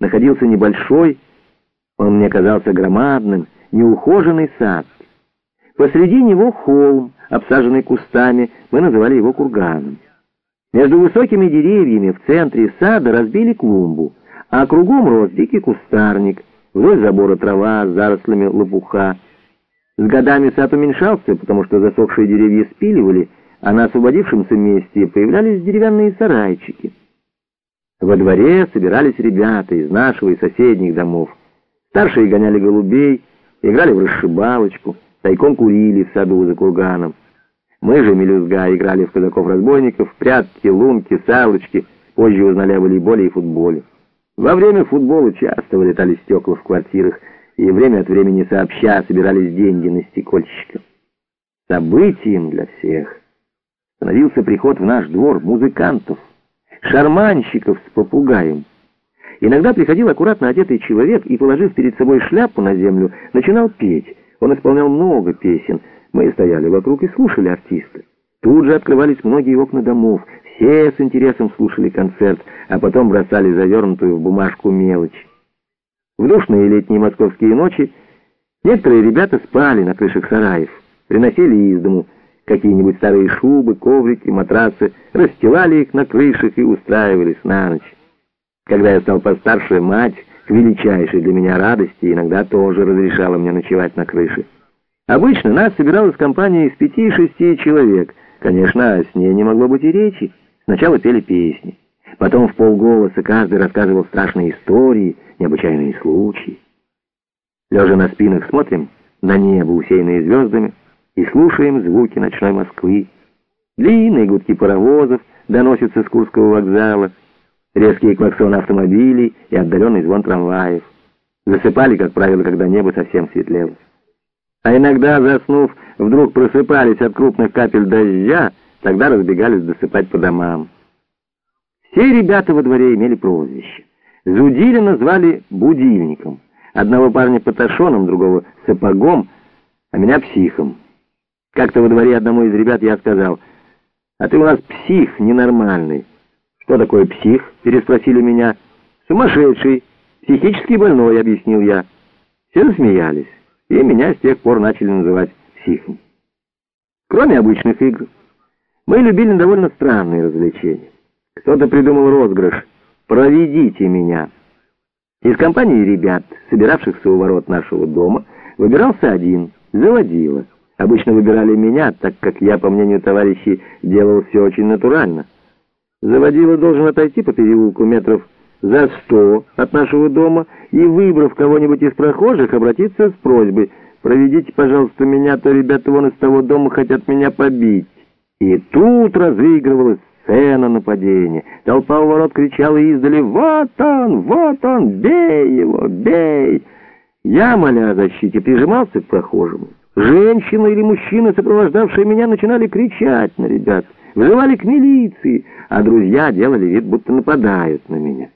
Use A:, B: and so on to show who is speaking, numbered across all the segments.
A: находился небольшой, он мне казался громадным, неухоженный сад. Посреди него холм, обсаженный кустами, мы называли его курганом. Между высокими деревьями в центре сада разбили клумбу, а кругом рос дикий кустарник, вдоль забора трава с зарослями лопуха. С годами сад уменьшался, потому что засохшие деревья спиливали, а на освободившемся месте появлялись деревянные сарайчики. Во дворе собирались ребята из нашего и соседних домов. Старшие гоняли голубей, играли в расшибалочку, тайком курили в саду за курганом. Мы же, мелюзга, играли в казаков-разбойников, прятки, лунки, салочки, позже узнали о волейболе и футболе. Во время футбола часто вылетали стекла в квартирах, и время от времени сообща собирались деньги на стекольщиков. Событием для всех становился приход в наш двор музыкантов, шарманщиков с попугаем. Иногда приходил аккуратно одетый человек и, положив перед собой шляпу на землю, начинал петь. Он исполнял много песен. Мы стояли вокруг и слушали артиста. Тут же открывались многие окна домов. Все с интересом слушали концерт, а потом бросали завернутую в бумажку мелочь. В душные летние московские ночи некоторые ребята спали на крышах сараев, приносили из дому какие-нибудь старые шубы, коврики, матрасы, расстилали их на крышах и устраивались на ночь. Когда я стал постарше, мать, к величайшей для меня радости, иногда тоже разрешала мне ночевать на крыше. Обычно нас собиралась компания из пяти-шести человек. Конечно, с ней не могло быть и речи. Сначала пели песни. Потом в полголоса каждый рассказывал страшные истории, необычайные случаи. Лежа на спинах смотрим на небо, усеянное звездами, и слушаем звуки ночной Москвы. Длинные гудки паровозов доносятся с Курского вокзала, резкие клаксоны автомобилей и отдаленный звон трамваев. Засыпали, как правило, когда небо совсем светлело. А иногда, заснув, вдруг просыпались от крупных капель дождя, тогда разбегались досыпать по домам. Все ребята во дворе имели прозвище. Зудилина звали Будильником, одного парня Паташоном, другого Сапогом, а меня Психом. Как-то во дворе одному из ребят я сказал, «А ты у нас псих ненормальный». «Что такое псих?» — переспросили меня. «Сумасшедший, психически больной», — объяснил я. Все засмеялись, и меня с тех пор начали называть психом. Кроме обычных игр, мы любили довольно странные развлечения. Кто-то придумал розыгрыш «Проведите меня». Из компании ребят, собиравшихся у ворот нашего дома, выбирался один, заводила. Обычно выбирали меня, так как я, по мнению товарищей, делал все очень натурально. Заводила должен отойти по переулку метров за сто от нашего дома и, выбрав кого-нибудь из прохожих, обратиться с просьбой «Проведите, пожалуйста, меня, то ребята вон из того дома хотят меня побить». И тут разыгрывалась сцена нападения. Толпа у ворот кричала издали «Вот он! Вот он! Бей его! Бей!» Я, моля о защите, прижимался к прохожему. Женщина или мужчина, сопровождавшие меня, начинали кричать на ребят, вызывали к милиции, а друзья делали вид, будто нападают на меня.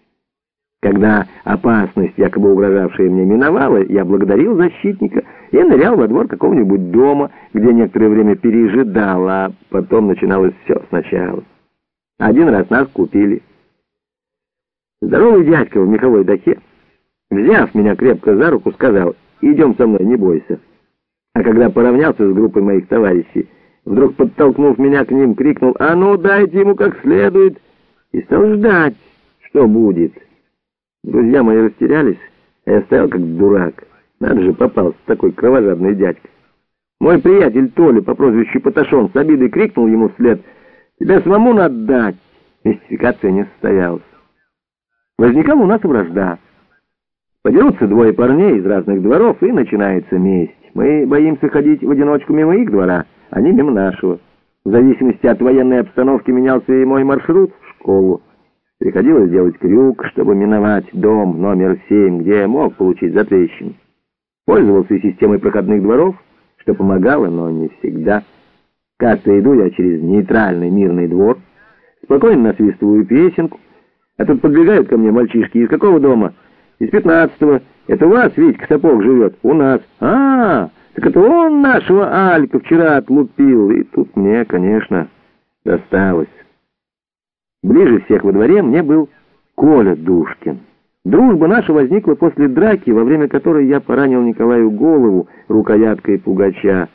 A: Когда опасность, якобы угрожавшая мне, миновала, я благодарил защитника и нырял во двор какого-нибудь дома, где некоторое время пережидал, а потом начиналось все сначала. Один раз нас купили. Здоровый дядька в меховой дахе, взяв меня крепко за руку, сказал, «Идем со мной, не бойся». А когда поравнялся с группой моих товарищей, вдруг подтолкнув меня к ним, крикнул «А ну, дайте ему как следует!» и стал ждать, что будет. Друзья мои растерялись, а я стоял как дурак. Надо же, попался такой кровожадный дядька. Мой приятель Толя по прозвищу Паташон с обидой крикнул ему вслед «Тебя самому надо дать!» Мистификация не состоялась. Возникала у нас вражда. Подерутся двое парней из разных дворов, и начинается месть. Мы боимся ходить в одиночку мимо их двора, а не мимо нашего. В зависимости от военной обстановки менялся и мой маршрут в школу. Приходилось делать крюк, чтобы миновать дом номер семь, где я мог получить затрещину. Пользовался системой проходных дворов, что помогало, но не всегда. Как-то иду я через нейтральный мирный двор, спокойно насвистываю песенку, а тут подбегают ко мне мальчишки. Из какого дома? Из пятнадцатого. Это у вас Витька Сапог живет? У нас. А, -а, так это он нашего Алька вчера отлупил. И тут мне, конечно, досталось. Ближе всех во дворе мне был Коля Душкин. Дружба наша возникла после драки, во время которой я поранил Николаю голову рукояткой пугача.